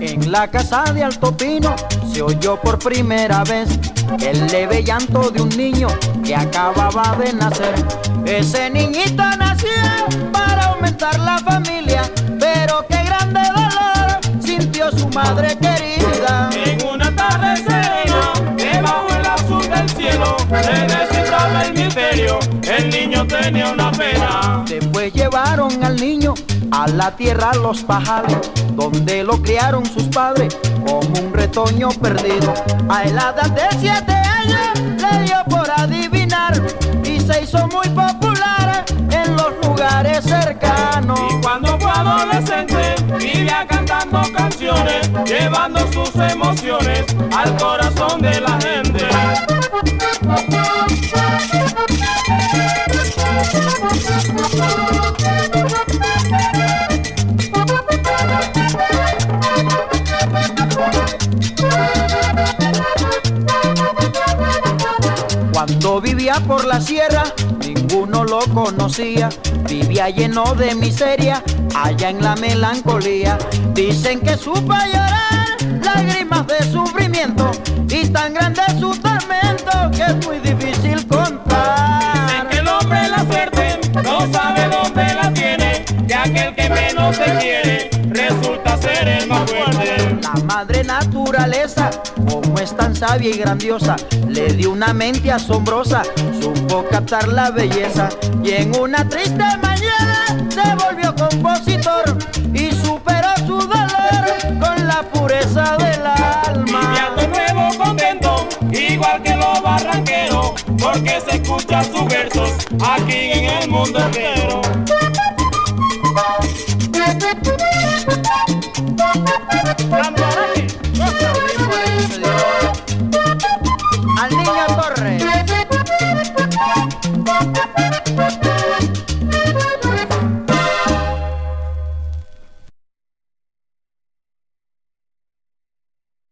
En la casa de Alto Pino se oyó por primera vez el leve llanto de un niño que acababa de nacer. Ese niñito nació para aumentar la familia, madre querida. En una tarde serena, debajo el azul del cielo, se descifraba el misterio, el niño tenía una pena. Después llevaron al niño a la tierra los pajales, donde lo criaron sus padres como un retoño perdido. A la edad de siete años le dio por adivinar llevando sus emociones al corazón de la gente. Cuando vivía por la sierra, ninguno lo conocía. Vivía lleno de miseria, allá en la melancolía. Dicen que supo llorar lágrimas de sufrimiento y tan grande es su tormento que es muy difícil contar. Dicen que el hombre la suerte no sabe dónde la tiene, que aquel que menos te quiere resulta ser el más fuerte. La madre naturaleza, es tan sabia y grandiosa, le dio una mente asombrosa, supo captar la belleza y en una triste mañana se volvió compositor y superó su dolor con la pureza del alma. Viviando nuevo contento, igual que los barranqueros, porque se escuchan sus versos aquí en el mundo entero.